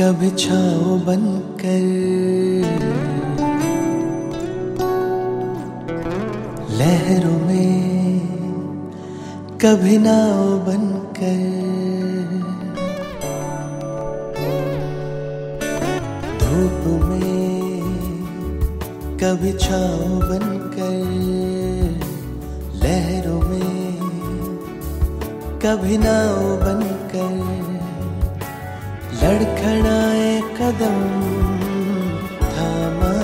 कभी छाओ बनकर। लहरों में कभी नाव बनकर। धूप में कभी छाओ बनकर। लहरों में कभी नाव बनकर। लड़खड़ाए कदम थामा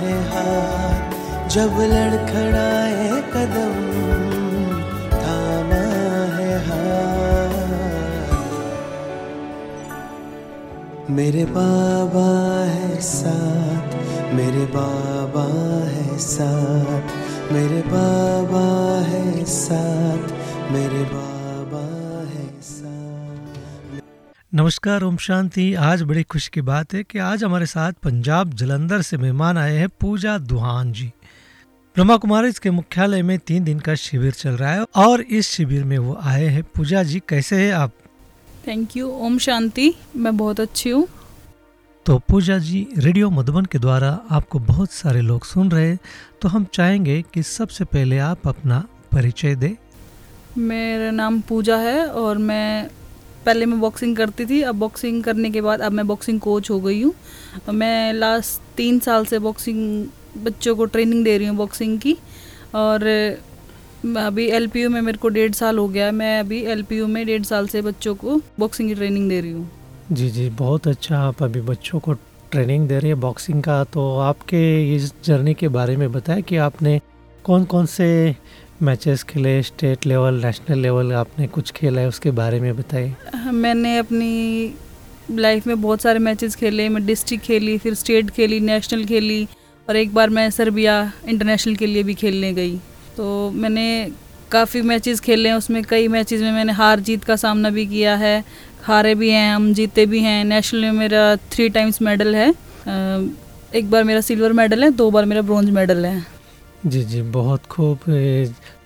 है हाथ। जब लड़खड़ाए कदम थामा है मेरे बाबा है साथ, मेरे बाबा है साथ, मेरे बाबा है साथ, मेरे नमस्कार ओम शांति। आज बड़ी खुशी की बात है कि आज हमारे साथ पंजाब जलंधर से मेहमान आए हैं पूजा दुहान जी। ब्रह्मा कुमारी के मुख्यालय में तीन दिन का शिविर चल रहा है और इस शिविर में वो आए हैं। पूजा जी कैसे हैं आप? थैंक यू ओम शांति। मैं बहुत अच्छी हूँ। तो पूजा जी रेडियो मधुबन के द्वारा आपको बहुत सारे लोग सुन रहे हैं तो हम चाहेंगे कि सबसे पहले आप अपना परिचय दें। मेरा नाम पूजा है और मैं पहले मैं बॉक्सिंग करती थी, अब बॉक्सिंग करने के बाद, अब मैं बॉक्सिंग कोच हो गई हूँ। मैं लास्ट तीन साल से बॉक्सिंग बच्चों को ट्रेनिंग दे रही हूँ बॉक्सिंग की। और अभी एलपीयू में मेरे को डेढ़ साल हो गया मैं अभी एलपीयू में डेढ़ साल से बच्चों को बॉक्सिंग की ट्रेनिंग दे रही हूँ। जी जी, बहुत अच्छा आप अभी बच्चों को ट्रेनिंग दे रही है बॉक्सिंग का तो आपके इस जर्नी के बारे में बताएँ कि आपने कौन कौन से मैचेस खेले स्टेट लेवल, नेशनल लेवल, आपने कुछ खेला है उसके बारे में बताइए। मैंने अपनी लाइफ में बहुत सारे मैचेस खेले, मैं डिस्ट्रिक्ट खेली, फिर स्टेट खेली, नेशनल खेली और एक बार मैं सर्बिया इंटरनेशनल के लिए भी खेलने गई। तो मैंने काफ़ी मैचेस खेले हैं, उसमें कई मैचेस में मैंने हार जीत का सामना भी किया है। हारे भी हैं, हम जीते भी हैं। नेशनल में मेरा थ्री टाइम्स मेडल है। एक बार मेरा सिल्वर मेडल है, दो बार मेरा ब्रॉन्ज मेडल है। जी जी, बहुत खूब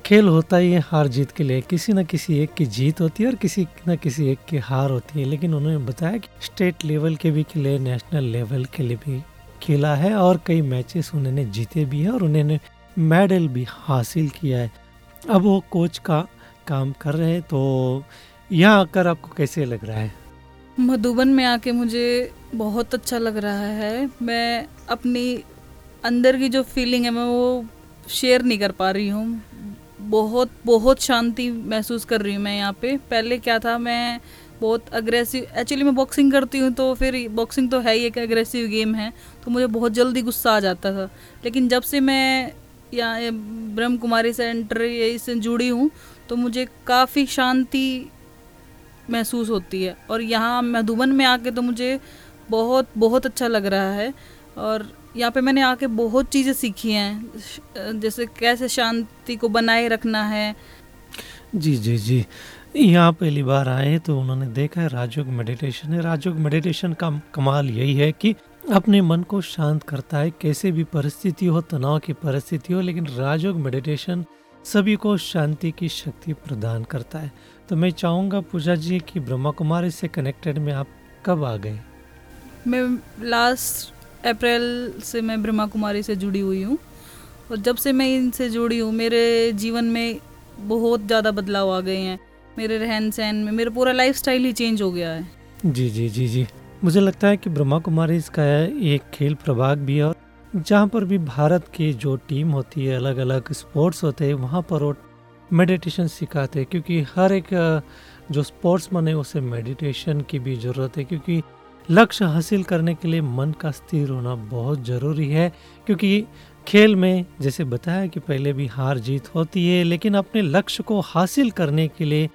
खेल होता ही है हार जीत के लिए। किसी न किसी एक की जीत होती है और किसी न किसी एक की हार होती है। लेकिन उन्होंने बताया कि स्टेट लेवल के भी खेले, नेशनल लेवल के लिए भी खेला है और कई मैचेस उन्होंने जीते भी हैं और उन्होंने मेडल भी हासिल किया है। अब वो कोच का काम कर रहे हैं तो यहाँ आकर आपको कैसे लग रहा है? मधुबन में आके मुझे बहुत अच्छा लग रहा है। मैं अपनी अंदर की जो फीलिंग है, मैं वो शेयर नहीं कर पा रही हूँ। बहुत बहुत शांति महसूस कर रही हूँ मैं यहाँ पे। पहले क्या था, मैं बहुत अग्रेसिव एक्चुअली मैं बॉक्सिंग करती हूँ तो फिर बॉक्सिंग तो है ही एक अग्रेसिव गेम है तो मुझे बहुत जल्दी गुस्सा आ जाता था। लेकिन जब से मैं यहाँ ब्रह्म कुमारी से सेंटर इससे जुड़ी हूँ तो मुझे काफ़ी शांति महसूस होती है। और यहाँ मधुबन में आके तो मुझे बहुत बहुत अच्छा लग रहा है। और यहाँ पे मैंने आके बहुत चीज़ें सीखी हैं। जैसे कैसे शांति को बनाए रखना है। जी जी जी। यहाँ पहली बार आए तो उन्होंने देखा है राजयोग मेडिटेशन है। राजयोग मेडिटेशन का कमाल यही है कि अपने मन को शांत करता है। कैसे भी परिस्थिति हो तनाव की परिस्थिति हो लेकिन राजयोग मेडिटेशन सभी को शांति की शक्ति प्रदान करता है। तो मैं चाहूँगा पूजा जी कि ब्रह्मा कुमारी से कनेक्टेड में आप कब आ गए? मैं लास्ट अप्रैल से मैं ब्रह्मा कुमारी से जुड़ी हुई हूँ। और जब से मैं इनसे जुड़ी हूँ, मेरे जीवन में बहुत ज़्यादा बदलाव आ गए हैं। मेरे रहन सहन में, मेरा पूरा लाइफ ही चेंज हो गया है। जी जी जी जी। मुझे लगता है कि ब्रह्मा कुमारी इसका एक खेल प्रभाग भी है और जहाँ पर भी भारत की जो टीम होती है अलग अलग स्पोर्ट्स होते हैं, वहाँ पर वो मेडिटेशन सिखाते हैं। क्योंकि हर एक जो स्पोर्ट्स मन है उसे मेडिटेशन की भी ज़रूरत है। क्योंकि लक्ष्य हासिल करने के लिए मन का स्थिर होना बहुत ज़रूरी है, क्योंकि खेल में जैसे बताया कि पहले भी हार जीत होती है, लेकिन अपने लक्ष्य को हासिल करने के लिए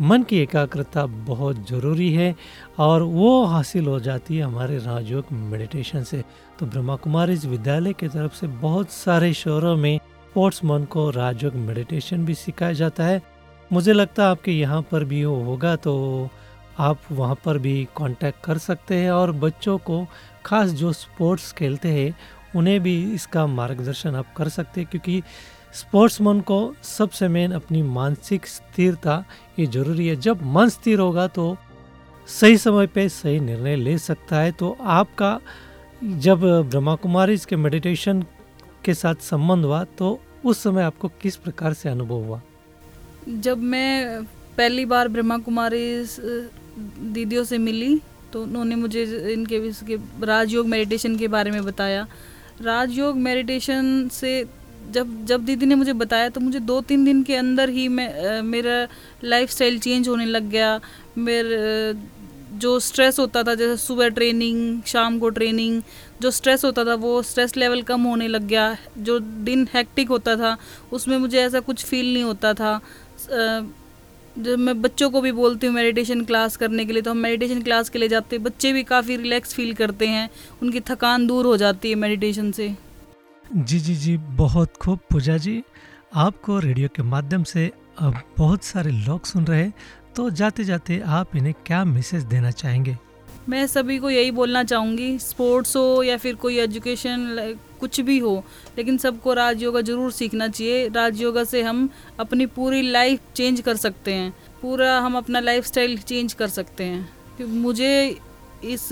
मन की एकाग्रता बहुत ज़रूरी है और वो हासिल हो जाती है हमारे राजयोग मेडिटेशन से। तो ब्रह्मा कुमारी विद्यालय की तरफ़ से बहुत सारे शहरों में स्पोर्ट्स मन को राजयोग मेडिटेशन भी सिखाया जाता है। मुझे लगता है आपके यहाँ पर भी वो होगा तो आप वहाँ पर भी कांटेक्ट कर सकते हैं और बच्चों को खास जो स्पोर्ट्स खेलते हैं, उन्हें भी इसका मार्गदर्शन आप कर सकते हैं क्योंकि स्पोर्ट्समैन को सबसे मेन अपनी मानसिक स्थिरता ये ज़रूरी है। जब मन स्थिर होगा तो सही समय पे सही निर्णय ले सकता है। तो आपका जब ब्रह्मा कुमारी के मेडिटेशन के साथ संबंध हुआ तो उस समय आपको किस प्रकार से अनुभव हुआ? जब मैं पहली बार ब्रह्मा कुमारी दीदियों से मिली तो उन्होंने मुझे इनके, इसके राजयोग मेडिटेशन के बारे में बताया। राजयोग मेडिटेशन से जब जब दीदी ने मुझे बताया तो मुझे दो तीन दिन के अंदर ही मैं मेरा लाइफ स्टाइल चेंज होने लग गया। मेरे जो स्ट्रेस होता था, जैसे सुबह ट्रेनिंग शाम को ट्रेनिंग जो स्ट्रेस होता था, वो स्ट्रेस लेवल कम होने लग गया। जो दिन हैक्टिक होता था, उसमें मुझे ऐसा कुछ फील नहीं होता था। जब मैं बच्चों को भी बोलती हूँ मेडिटेशन क्लास करने के लिए तो हम मेडिटेशन क्लास के लिए जाते हैं। बच्चे भी काफ़ी रिलैक्स फील करते हैं। उनकी थकान दूर हो जाती है मेडिटेशन से। जी जी जी, बहुत खूब। पूजा जी, आपको रेडियो के माध्यम से अब बहुत सारे लोग सुन रहे हैं तो जाते जाते आप इन्हें क्या मैसेज देना चाहेंगे? मैं सभी को यही बोलना चाहूँगी स्पोर्ट्स हो या फिर कोई एजुकेशन कुछ भी हो, लेकिन सबको राज योगा ज़रूर सीखना चाहिए। राज योगा से हम अपनी पूरी लाइफ चेंज कर सकते हैं। पूरा हम अपना लाइफ चेंज कर सकते हैं। मुझे इस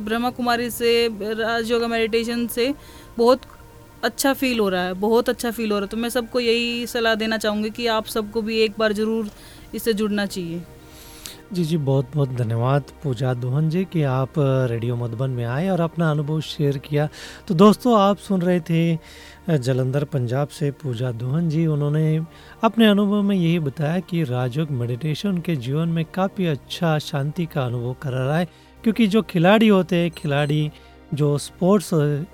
ब्रह्मा कुमारी से, राज योगा मेडिटेशन से बहुत अच्छा फील हो रहा है, बहुत अच्छा फील हो रहा है। तो मैं सबको यही सलाह देना चाहूँगी कि आप सबको भी एक बार ज़रूर इससे जुड़ना चाहिए। जी जी, बहुत बहुत धन्यवाद पूजा दोहन जी कि आप रेडियो मधुबन में आए और अपना अनुभव शेयर किया। तो दोस्तों, आप सुन रहे थे जलंधर पंजाब से पूजा दोहन जी। उन्होंने अपने अनुभव में यही बताया कि राजयोग मेडिटेशन के जीवन में काफ़ी अच्छा शांति का अनुभव कर रहा है, क्योंकि जो खिलाड़ी होते हैं, खिलाड़ी जो स्पोर्ट्स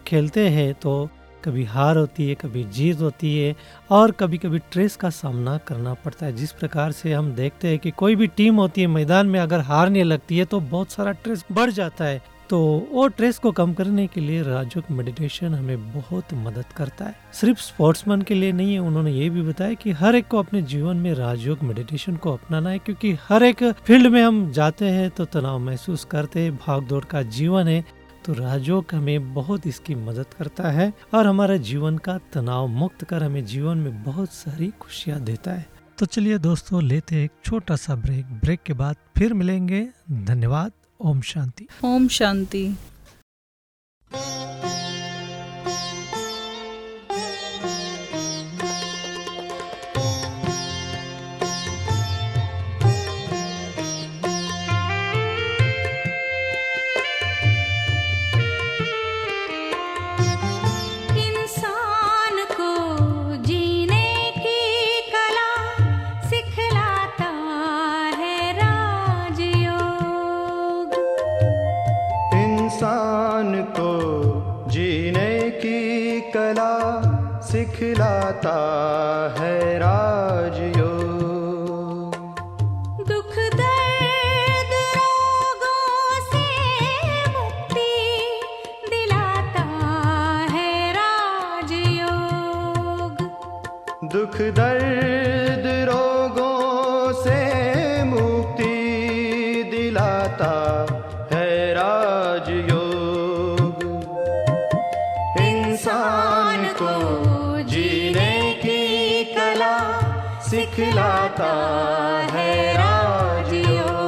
खेलते हैं तो कभी हार होती है, कभी जीत होती है और कभी कभी ट्रेस का सामना करना पड़ता है। जिस प्रकार से हम देखते हैं कि कोई भी टीम होती है, मैदान में अगर हारने लगती है तो बहुत सारा ट्रेस बढ़ जाता है। तो वो ट्रेस को कम करने के लिए राजयोग मेडिटेशन हमें बहुत मदद करता है। सिर्फ़ स्पोर्ट्समैन के लिए नहीं है, उन्होंने ये भी बताया कि हर एक को अपने जीवन में राजयोग मेडिटेशन को अपनाना है, क्योंकि हर एक फ़ील्ड में हम जाते हैं तो तनाव महसूस करते हैं भाग दौड़ का जीवन है। तो राजयोग हमें बहुत इसकी मदद करता है और हमारे जीवन का तनाव मुक्त कर हमें जीवन में बहुत सारी खुशियाँ देता है। तो चलिए दोस्तों, लेते एक छोटा सा ब्रेक ब्रेक के बाद फिर मिलेंगे। धन्यवाद। ओम शांति। ओम शांति। सिखलाता है राजयोग दुख दर्द रोगों से मुक्ति दिलाता है राजयोग दुख दर्द रोगों से मुक्ति दिलाता है राजयोग है राजयोग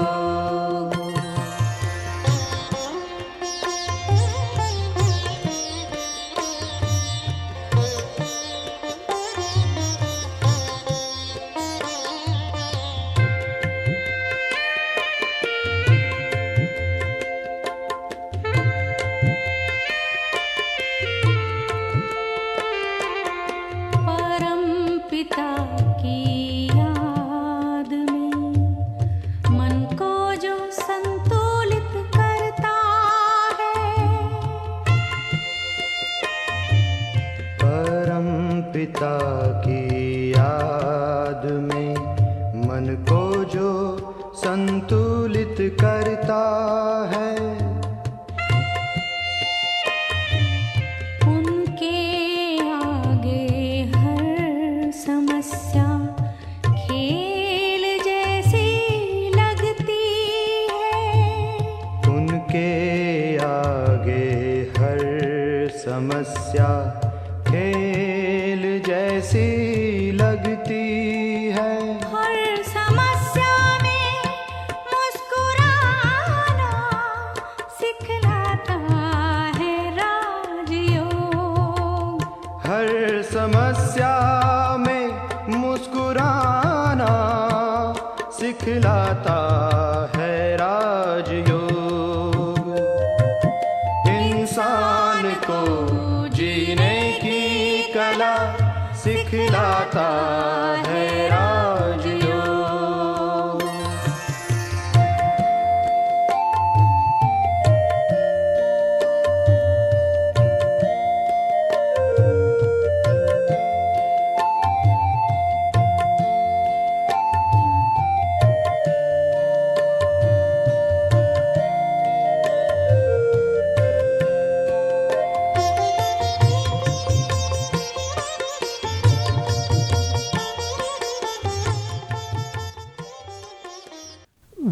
परम पिता की पिता की याद में मन को जो संतुलित करता खिलाता है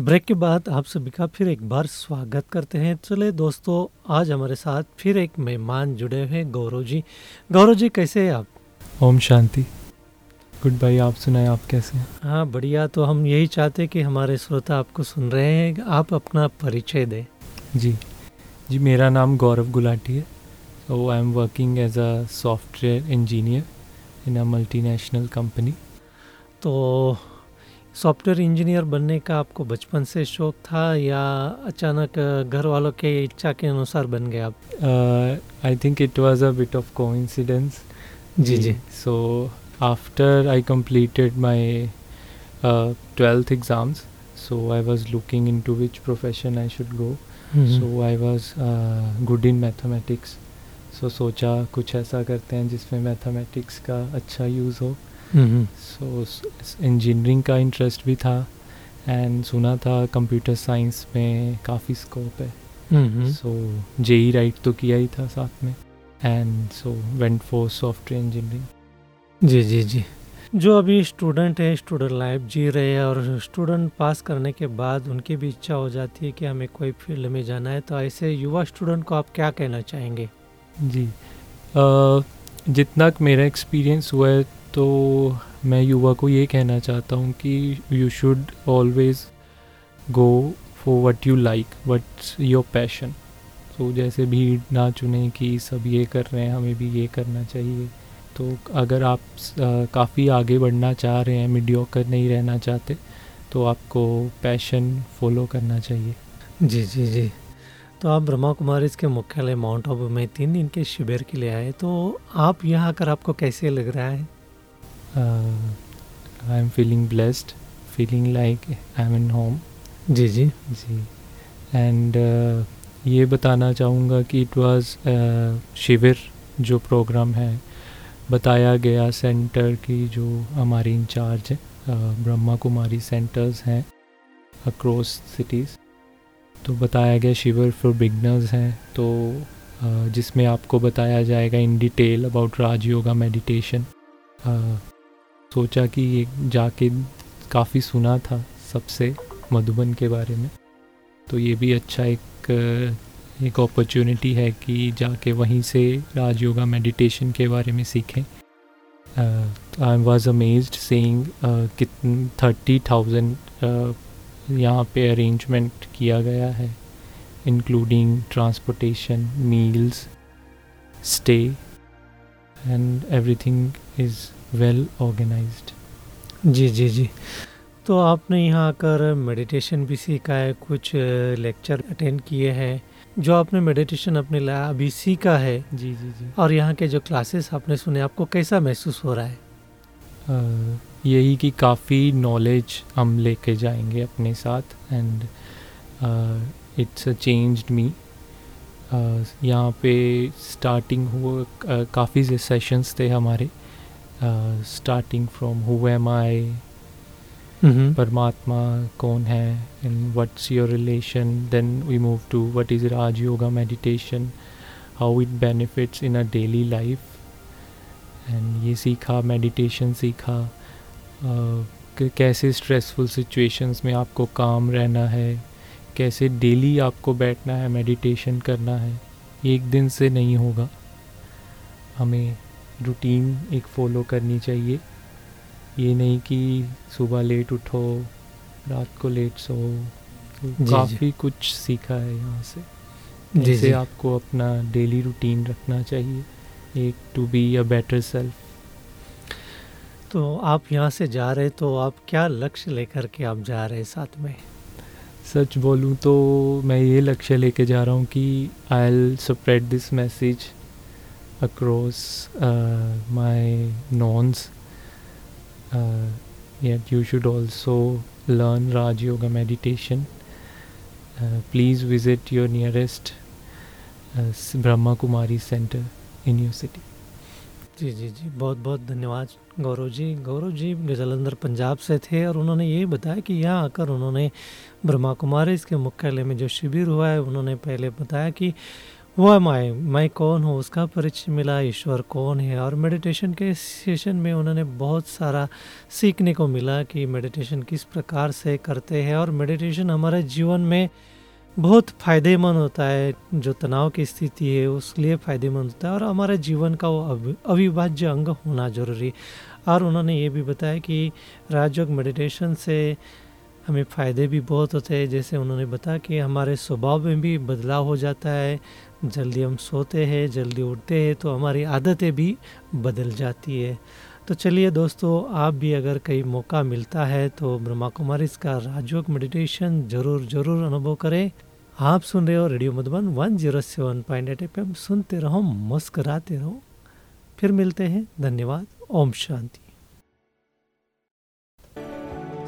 ब्रेक के बाद आप सभी का फिर एक बार स्वागत करते हैं। चले दोस्तों आज हमारे साथ फिर एक मेहमान जुड़े हुए हैं गौरव जी। गौरव जी कैसे हैं आप? ओम शांति। गुड बाय आप सुनाए आप कैसे हैं? हाँ बढ़िया। तो हम यही चाहते हैं कि हमारे श्रोता आपको सुन रहे हैं। आप अपना परिचय दें। जी। जी मेरा नाम गौरव गुलाटी है। So I am working as a software engineer in a multinational company तो सॉफ्टवेयर इंजीनियर बनने का आपको बचपन से शौक था या अचानक घर वालों के इच्छा के अनुसार बन गए आप? I think it was a bit of coincidence ji ji. So after I my uh, 12th exams so i was looking into which profession i should go. Hmm, so I was good in mathematics so सोचा कुछ ऐसा करते हैं जिसमें mathematics का अच्छा use हो। सो engineering का इंटरेस्ट भी था एंड सुना था कंप्यूटर साइंस में काफ़ी स्कोप है। हम्म, सो जेई राइट तो किया ही था साथ में and so went for software engineering जी जी जी। जो अभी स्टूडेंट है स्टूडेंट लाइफ जी रहे हैं और स्टूडेंट पास करने के बाद उनकी भी इच्छा हो जाती है कि हमें कोई फ़ील्ड में जाना है तो ऐसे युवा स्टूडेंट को आप क्या कहना चाहेंगे? जी। अ, जितना मेरा एक्सपीरियंस हुआ है तो मैं युवा को ये कहना चाहता हूँ कि you should always go for what you like what's your passion तो जैसे भीड़ ना चुने कि सब ये कर रहे हैं, हमें भी ये करना चाहिए। तो अगर आप काफ़ी आगे बढ़ना चाह रहे हैं मीडियोकर नहीं रहना चाहते तो आपको पैशन फॉलो करना चाहिए। जी जी जी। तो आप ब्रह्मा कुमारी के मुख्यालय माउंट आबू में तीन दिन के शिविर के लिए आए तो आप यहाँ आकर आपको कैसे लग रहा है? I am feeling blessed feeling like I am in home जी। जी। जी एंड ये बताना चाहूँगा कि इट वाज शिविर जो प्रोग्राम है बताया गया सेंटर की जो हमारी इंचार्ज है uh, ब्रह्मा कुमारी सेंटर्स हैं अक्रॉस सिटीज़ तो बताया गया शिविर फॉर बिगनर्स हैं तो uh, जिसमें आपको बताया जाएगा in detail about Raj yoga meditation सोचा कि ये जाके काफ़ी सुना था सबसे मधुबन के बारे में। तो ये भी अच्छा एक एक अपॉर्चुनिटी है कि जाके वहीं से राज योगा मेडिटेशन के बारे में सीखें। आई वॉज़ अमेज्ड सेइंग कितन थर्टी थाउज़ेंड यहाँ पे अरेंजमेंट किया गया है including transportation meals stay and everything is well organised. जी जी जी। तो आपने यहाँ आकर मेडिटेशन भी सीखा है कुछ लेक्चर अटेंड किए हैं जो आपने मेडिटेशन अपने लाया अभी सीखा है। जी जी जी। और यहाँ के जो क्लासेस आपने सुने आपको कैसा महसूस हो रहा है? uh, यही कि काफ़ी नॉलेज हम लेके जाएँगे अपने साथ and it's a changed me यहाँ पे स्टार्टिंग हुआ काफ़ी से सेशंस थे हमारे। Starting from who am I परमात्मा कौन है? And what's your relation then we move to what is Raj yoga meditation how it benefits in a daily life and ये सीखा मेडिटेशन सीखा। अ, कैसे स्ट्रेसफुल सिचुएशंस में आपको काम रहना है? कैसे डेली आपको बैठना है मेडिटेशन करना है? एक दिन से नहीं होगा। हमें रूटीन एक फॉलो करनी चाहिए। ये नहीं कि सुबह लेट उठो रात को लेट सो। तो काफ़ी कुछ सीखा है यहाँ से। जैसे आपको अपना डेली रूटीन रखना चाहिए एक to be a better self तो आप यहाँ से जा रहे तो आप क्या लक्ष्य लेकर के आप जा रहे साथ में? सच बोलूँ तो मैं ये लक्ष्य लेके जा रहा हूँ कि I'll spread this message across my नॉन्स yet you should also learn Raj Yoga meditation. Uh, please visit your nearest uh, S- Brahma Kumari center in जी जी जी. बहुत बहुत धन्यवाद गौरव जी. गौरव जी जलंधर पंजाब से थे और उन्होंने ये बताया कि यहाँ आकर उन्होंने ब्रह्मा कुमारी इसके मुख्यालय में जो शिविर हुआ है उन्होंने पहले बताया कि वो माए मैं कौन हूँ? उसका परिचय मिला ईश्वर कौन है? और मेडिटेशन के सेशन में उन्होंने बहुत सारा सीखने को मिला कि मेडिटेशन किस प्रकार से करते हैं। और मेडिटेशन हमारे जीवन में बहुत फ़ायदेमंद होता है। जो तनाव की स्थिति है, उस लिए फ़ायदेमंद होता है। और हमारे जीवन का वो अवि- अविभाज्य अंग होना ज़रूरी। और उन्होंने ये भी बताया कि राजयोग मेडिटेशन से हमें फ़ायदे भी बहुत होते हैं। जैसे उन्होंने बताया कि हमारे स्वभाव में भी बदलाव हो जाता है। जल्दी हम सोते हैं, जल्दी उठते हैं तो हमारी आदतें भी बदल जाती है। तो चलिए दोस्तों, आप भी अगर कहीं मौका मिलता है तो ब्रह्मा कुमारी इसका राजयोग मेडिटेशन ज़रूर ज़रूर अनुभव करें। आप सुन रहे हो radio Madhuban one zero seven point eight F सुनते रहो, मुस्कराते रहो। फिर मिलते हैं। धन्यवाद। ओम शांति।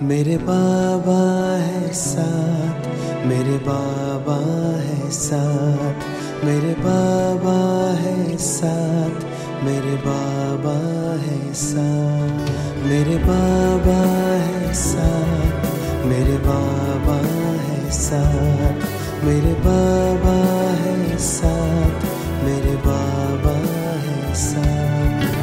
मेरे बाबा है साथ, मेरे बाबा है साथ। मेरे बाबा है साथ, मेरे बाबा है साथ, मेरे बाबा है साथ, मेरे बाबा है साथ, मेरे बाबा है साथ, मेरे बाबा है साथ।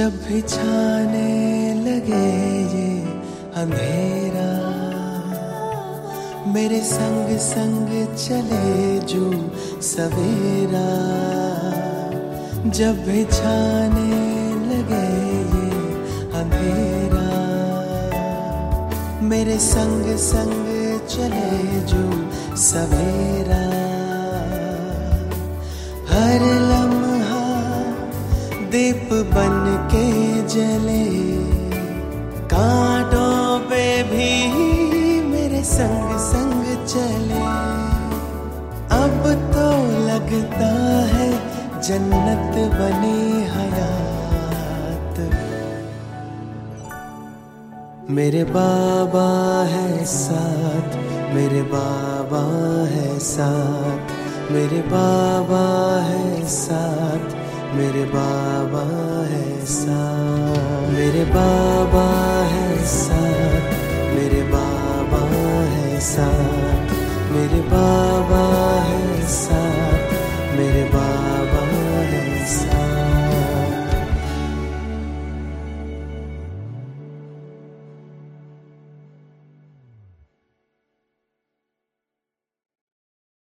जब भी छाने लगे ये अंधेरा, मेरे संग संग चले जो सवेरा। जब भी छाने लगे ये अंधेरा, मेरे संग संग चले जो सवेरा। हर लम्हा दीप बन चले। अब तो लगता है जन्नत बनी हयात। मेरे बाबा है साथ, मेरे बाबा है साथ, मेरे बाबा है साथ, मेरे बाबा है साथ। मेरे बाबा है साथ मेरे बाबा है साथ मेरे बाबा है साथ।